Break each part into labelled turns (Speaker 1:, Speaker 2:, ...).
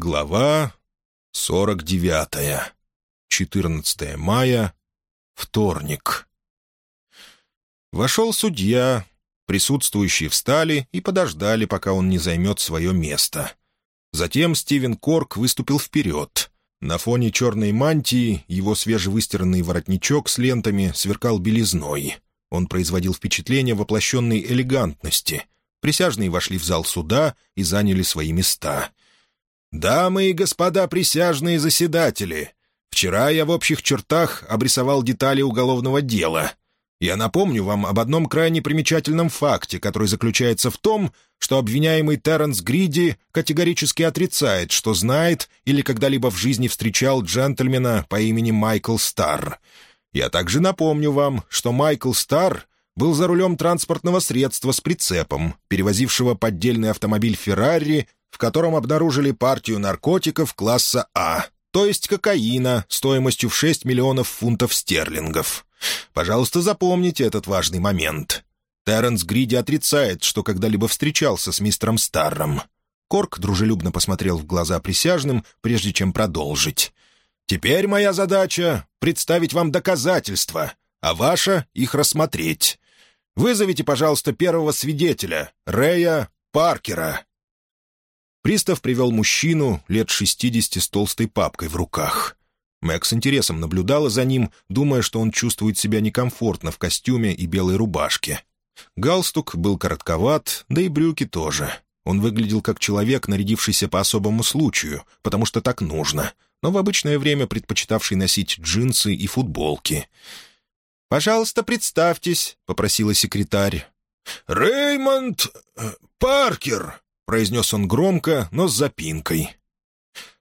Speaker 1: Глава 49. 14 мая. Вторник. Вошел судья. Присутствующие встали и подождали, пока он не займет свое место. Затем Стивен Корк выступил вперед. На фоне черной мантии его свежевыстиранный воротничок с лентами сверкал белизной. Он производил впечатление воплощенной элегантности. Присяжные вошли в зал суда и заняли свои места — «Дамы и господа присяжные заседатели, вчера я в общих чертах обрисовал детали уголовного дела. Я напомню вам об одном крайне примечательном факте, который заключается в том, что обвиняемый Терренс Гриди категорически отрицает, что знает или когда-либо в жизни встречал джентльмена по имени Майкл Старр. Я также напомню вам, что Майкл Старр был за рулем транспортного средства с прицепом, перевозившего поддельный автомобиль «Феррари» в котором обнаружили партию наркотиков класса А, то есть кокаина, стоимостью в 6 миллионов фунтов стерлингов. Пожалуйста, запомните этот важный момент. Терренс Гриди отрицает, что когда-либо встречался с мистером Старром. Корк дружелюбно посмотрел в глаза присяжным, прежде чем продолжить. «Теперь моя задача — представить вам доказательства, а ваша — их рассмотреть. Вызовите, пожалуйста, первого свидетеля, Рэя Паркера». Пристав привел мужчину лет шестидесяти с толстой папкой в руках. Мэг с интересом наблюдала за ним, думая, что он чувствует себя некомфортно в костюме и белой рубашке. Галстук был коротковат, да и брюки тоже. Он выглядел как человек, нарядившийся по особому случаю, потому что так нужно, но в обычное время предпочитавший носить джинсы и футболки. «Пожалуйста, представьтесь», — попросила секретарь.
Speaker 2: «Реймонд э, Паркер», произнес он громко, но с запинкой.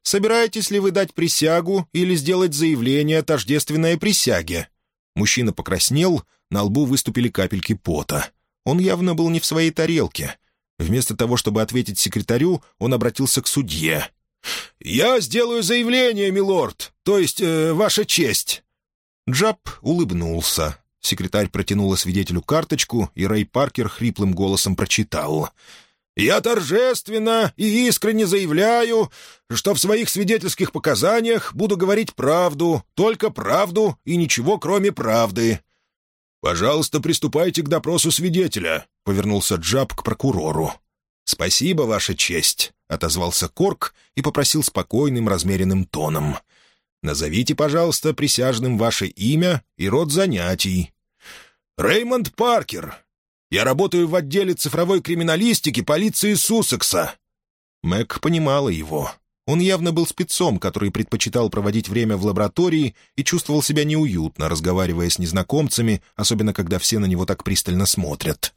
Speaker 1: «Собираетесь ли вы дать присягу или сделать заявление тождественное присяге?» Мужчина покраснел, на лбу выступили капельки пота. Он явно был не в своей тарелке. Вместо того, чтобы ответить секретарю, он обратился к судье.
Speaker 2: «Я сделаю заявление, милорд, то есть э, ваша честь».
Speaker 1: Джаб улыбнулся. Секретарь протянула свидетелю карточку, и Рэй Паркер хриплым голосом прочитал —
Speaker 2: я торжественно и искренне заявляю, что в своих свидетельских показаниях буду говорить правду, только правду и ничего, кроме правды». «Пожалуйста, приступайте к допросу свидетеля», — повернулся Джаб к прокурору.
Speaker 1: «Спасибо, Ваша честь», — отозвался Корк и попросил спокойным, размеренным тоном. «Назовите, пожалуйста, присяжным ваше имя и род занятий».
Speaker 2: «Реймонд Паркер, я работаю в отделе цифровой криминалистики полиции Суссекса».
Speaker 1: Мэг понимала его. Он явно был спецом, который предпочитал проводить время в лаборатории и чувствовал себя неуютно, разговаривая с незнакомцами, особенно когда все на него так пристально смотрят.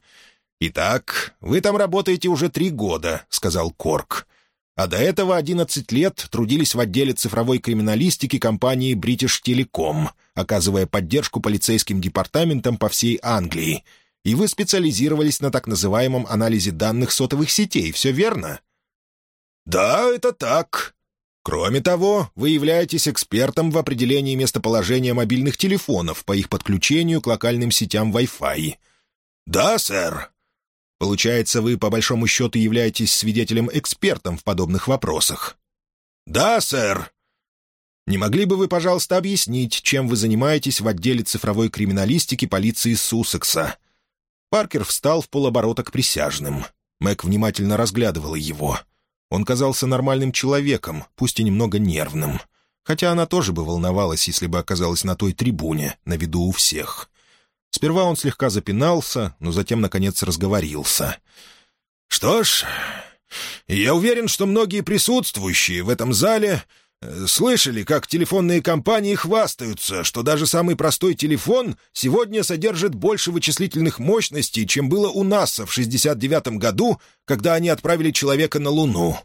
Speaker 1: «Итак, вы там работаете уже три года», — сказал Корк. «А до этого одиннадцать лет трудились в отделе цифровой криминалистики компании British Telecom, оказывая поддержку полицейским департаментам по всей Англии, и вы специализировались на так называемом анализе данных сотовых сетей, все верно?»
Speaker 2: «Да, это так.
Speaker 1: Кроме того, вы являетесь экспертом в определении местоположения мобильных телефонов по их подключению к локальным сетям Wi-Fi».
Speaker 2: «Да, сэр».
Speaker 1: «Получается, вы, по большому счету, являетесь свидетелем-экспертом в подобных вопросах?»
Speaker 2: «Да, сэр».
Speaker 1: Не могли бы вы, пожалуйста, объяснить, чем вы занимаетесь в отделе цифровой криминалистики полиции Суссекса?» Паркер встал в полоборота к присяжным. Мэг внимательно разглядывала его. Он казался нормальным человеком, пусть и немного нервным. Хотя она тоже бы волновалась, если бы оказалась на той трибуне, на виду у всех. Сперва он слегка запинался, но затем, наконец, разговорился.
Speaker 2: «Что ж, я уверен, что многие присутствующие в этом зале Слышали, как телефонные компании хвастаются, что даже самый простой телефон сегодня содержит больше вычислительных мощностей, чем было у НАСА в 69 году, когда они отправили человека на Луну.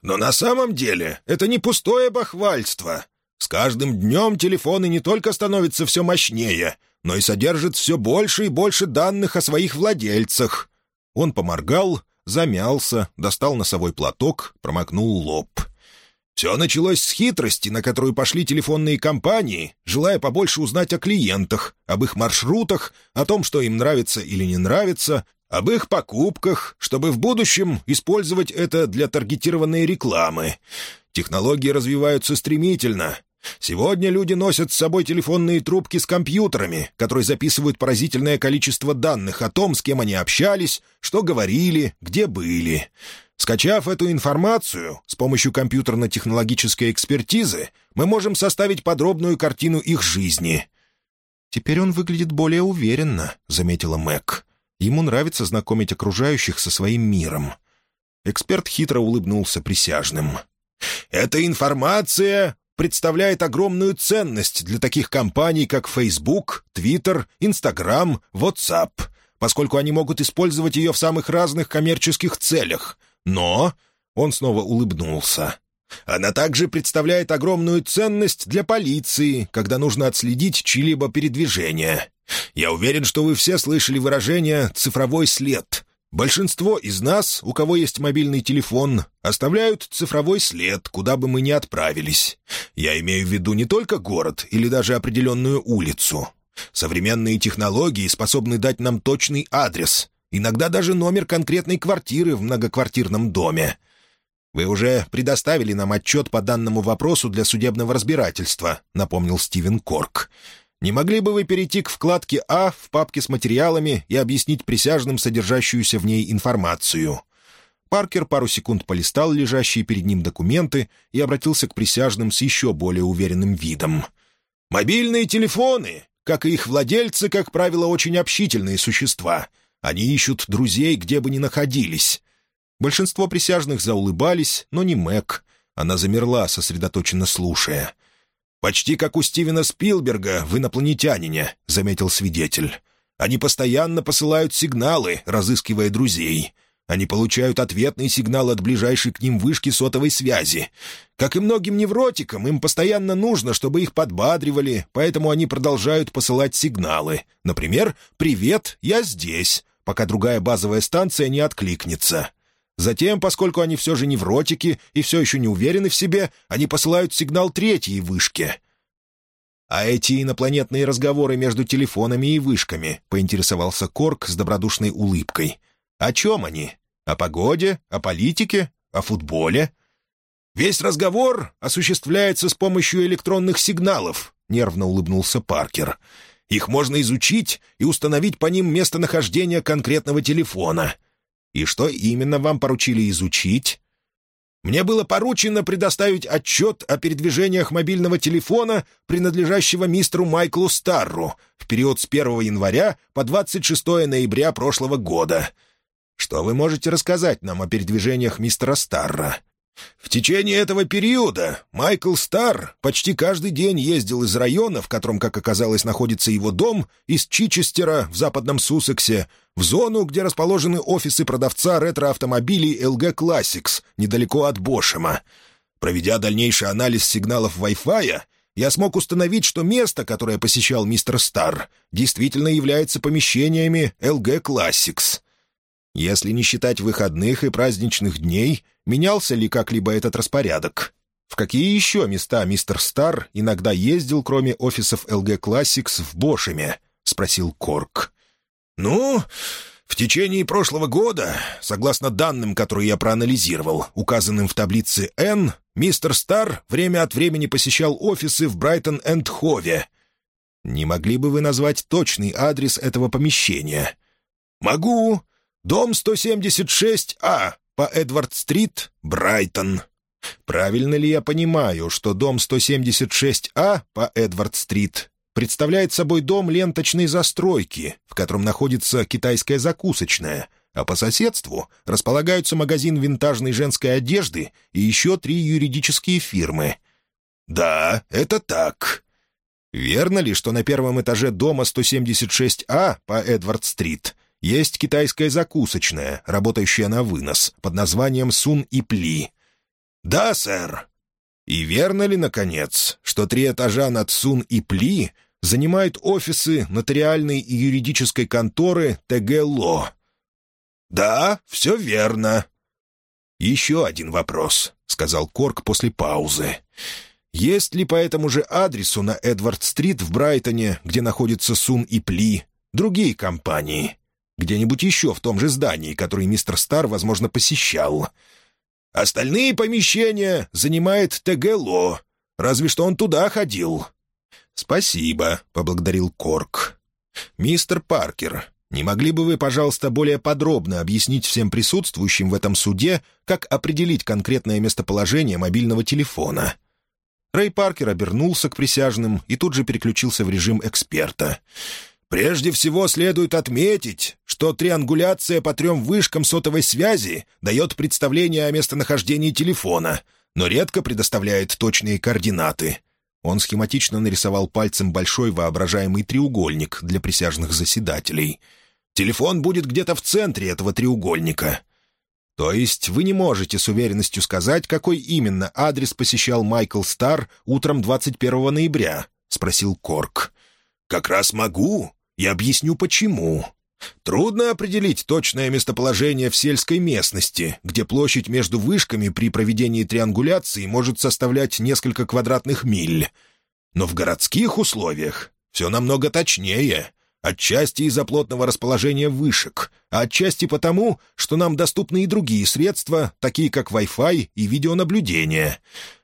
Speaker 2: Но на самом деле это не пустое бахвальство. С каждым днем телефоны не только становятся все мощнее, но и содержат все больше и больше данных о своих владельцах.
Speaker 1: Он поморгал, замялся, достал носовой платок, промокнул лоб —
Speaker 2: все началось с хитрости, на которую пошли телефонные компании, желая побольше узнать о клиентах, об их маршрутах, о том, что им нравится или не нравится, об их покупках, чтобы в будущем использовать это для таргетированной рекламы. Технологии развиваются стремительно. Сегодня люди носят с собой телефонные трубки с компьютерами, которые записывают поразительное количество данных о том, с кем они общались, что говорили, где были. Скачав эту информацию с помощью компьютерно-технологической экспертизы, мы можем составить подробную картину их жизни.
Speaker 1: «Теперь он выглядит более уверенно», — заметила Мэг. «Ему нравится знакомить окружающих со своим миром». Эксперт хитро улыбнулся присяжным.
Speaker 2: «Эта информация представляет огромную ценность для таких компаний, как Facebook, Twitter, Instagram, WhatsApp, поскольку они могут использовать ее в самых разных коммерческих целях. Но...» — он снова улыбнулся. Она также представляет огромную ценность для полиции, когда нужно отследить чьи-либо передвижения. Я уверен, что вы все слышали выражение «цифровой след». Большинство из нас, у кого есть мобильный телефон, оставляют цифровой след, куда бы мы ни отправились. Я имею в виду не только город или даже определенную улицу. Современные технологии способны дать нам точный адрес, иногда даже номер конкретной квартиры в многоквартирном доме. «Вы уже предоставили нам отчет по данному вопросу для судебного разбирательства», — напомнил Стивен Корк. «Не могли бы вы перейти к вкладке «А» в папке с материалами и объяснить присяжным содержащуюся в ней информацию?» Паркер пару секунд полистал лежащие перед ним документы и обратился к присяжным с еще более уверенным видом. «Мобильные телефоны, как и их владельцы, как правило, очень общительные существа. Они ищут друзей, где бы ни находились. Большинство присяжных заулыбались, но не Мэг. Она замерла, сосредоточенно слушая. «Почти как у Стивена Спилберга в «Инопланетянине», — заметил свидетель. «Они постоянно посылают сигналы, разыскивая друзей. Они получают ответный сигнал от ближайшей к ним вышки сотовой связи. Как и многим невротикам, им постоянно нужно, чтобы их подбадривали, поэтому они продолжают посылать сигналы. Например, «Привет, я здесь», пока другая базовая станция не откликнется. Затем, поскольку они все же невротики и все еще не уверены в себе, они посылают сигнал третьей вышке. «А эти инопланетные разговоры между телефонами и вышками?» — поинтересовался Корк с добродушной улыбкой. «О чем они? О погоде? О политике? О футболе?» «Весь разговор осуществляется с помощью электронных сигналов», — нервно улыбнулся Паркер. «Их можно изучить и установить по ним местонахождение конкретного телефона». И что именно вам поручили изучить?» «Мне было поручено предоставить отчет о передвижениях мобильного телефона, принадлежащего мистеру Майклу Старру, в период с 1 января по 26 ноября прошлого года. Что вы можете рассказать нам о передвижениях мистера Старра?» В течение этого периода Майкл Стар почти каждый день ездил из района, в котором, как оказалось, находится его дом, из Чичестера в западном Суссексе, в зону, где расположены офисы продавца ретро-автомобилей LG Classics, недалеко от Бошема. Проведя дальнейший анализ сигналов Wi-Fi, я смог установить, что место, которое посещал мистер Стар, действительно является помещениями LG Classics. Если не считать выходных и праздничных дней, менялся ли как-либо этот распорядок? В какие еще места мистер Стар иногда ездил, кроме офисов LG Classics в Бошеме? — спросил Корк. «Ну, в течение прошлого года, согласно данным, которые я проанализировал, указанным в таблице N, мистер Стар время от времени посещал офисы в Брайтон-энд-Хове. Не могли бы вы назвать точный адрес этого помещения?» «Могу. Дом 176А по Эдвард-стрит, Брайтон». «Правильно ли я понимаю, что дом 176А по Эдвард-стрит представляет собой дом ленточной застройки, в котором находится китайская закусочная, а по соседству располагаются магазин винтажной женской одежды и еще три юридические фирмы. «Да, это так». «Верно ли, что на первом этаже дома 176А по Эдвард-стрит есть китайская закусочная, работающая на вынос, под названием «Сун и Пли»?» «Да, сэр». «И верно ли, наконец, что три этажа над Сун и Пли занимает офисы нотариальной и юридической конторы ТГ Ло. «Да, все верно». «Еще один вопрос», — сказал Корк после паузы. «Есть ли по этому же адресу на Эдвард-стрит в Брайтоне, где находится Сун и Пли, другие компании? Где-нибудь еще в том же здании, который мистер Стар, возможно, посещал?» Остальные помещения занимает ТГЛО. Разве что он туда ходил».
Speaker 1: «Спасибо», — поблагодарил Корк. «Мистер Паркер, не могли бы вы, пожалуйста, более подробно объяснить всем присутствующим в этом суде, как определить конкретное местоположение мобильного телефона?» Рэй Паркер обернулся к присяжным и тут же переключился в режим эксперта.
Speaker 2: «Прежде всего следует отметить, что триангуляция по трем вышкам сотовой связи дает представление о местонахождении телефона, но редко предоставляет точные координаты.
Speaker 1: Он схематично нарисовал пальцем большой воображаемый треугольник для присяжных заседателей.
Speaker 2: «Телефон будет где-то в центре этого треугольника».
Speaker 1: «То есть вы не можете с уверенностью сказать, какой именно адрес посещал Майкл Стар утром 21 ноября?» — спросил Корк.
Speaker 2: «Как раз могу. Я объясню, почему. Трудно определить точное местоположение в сельской местности, где площадь между вышками при проведении триангуляции может составлять несколько квадратных миль. Но в городских условиях все намного точнее, отчасти из-за плотного расположения вышек, а отчасти потому, что нам доступны и другие средства, такие как Wi-Fi и видеонаблюдение.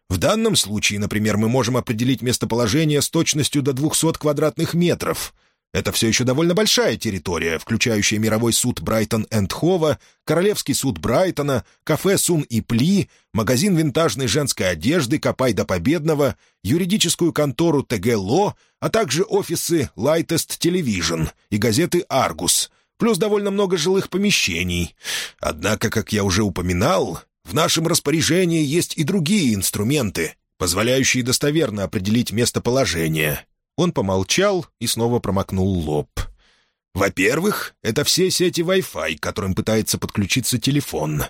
Speaker 2: В данном случае, например, мы можем определить местоположение с точностью до 200 квадратных метров — это все еще довольно большая территория, включающая мировой суд Брайтон энд Хова, Королевский суд Брайтона, кафе Сун и Пли, магазин винтажной женской одежды Копай до Победного, юридическую контору ТГ Ло, а также офисы Lightest Television и газеты «Аргус», плюс довольно много жилых помещений. Однако, как я уже упоминал, в нашем распоряжении есть и другие инструменты, позволяющие достоверно определить местоположение.
Speaker 1: Он помолчал и снова промокнул лоб.
Speaker 2: «Во-первых, это все сети Wi-Fi, к которым пытается подключиться телефон.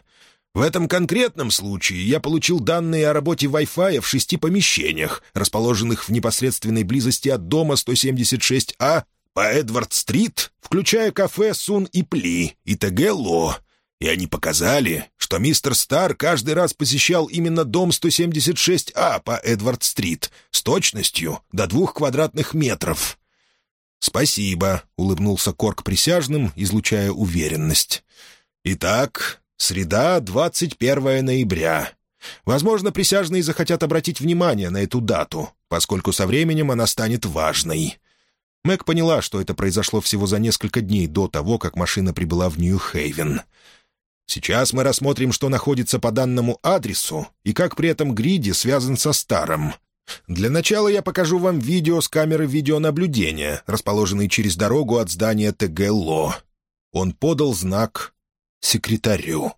Speaker 2: В этом конкретном случае я получил данные о работе Wi-Fi в шести помещениях, расположенных в непосредственной близости от дома 176А по Эдвард-стрит, включая кафе «Сун и Пли» и ТГ «Ло», и они показали, что мистер Стар каждый раз посещал именно дом 176А по Эдвард-стрит с точностью до двух квадратных метров.
Speaker 1: «Спасибо», — улыбнулся Корк присяжным, излучая уверенность.
Speaker 2: «Итак, среда, 21 ноября. Возможно, присяжные захотят обратить внимание на эту дату, поскольку со временем она станет важной».
Speaker 1: Мэг поняла, что это произошло всего за несколько дней до того, как машина прибыла в Нью-Хейвен.
Speaker 2: Сейчас мы рассмотрим, что находится по данному адресу и как при этом Гриди связан со старым. Для начала я покажу вам видео с камеры видеонаблюдения, расположенной через дорогу от здания ТГ «Ло». Он подал знак секретарю.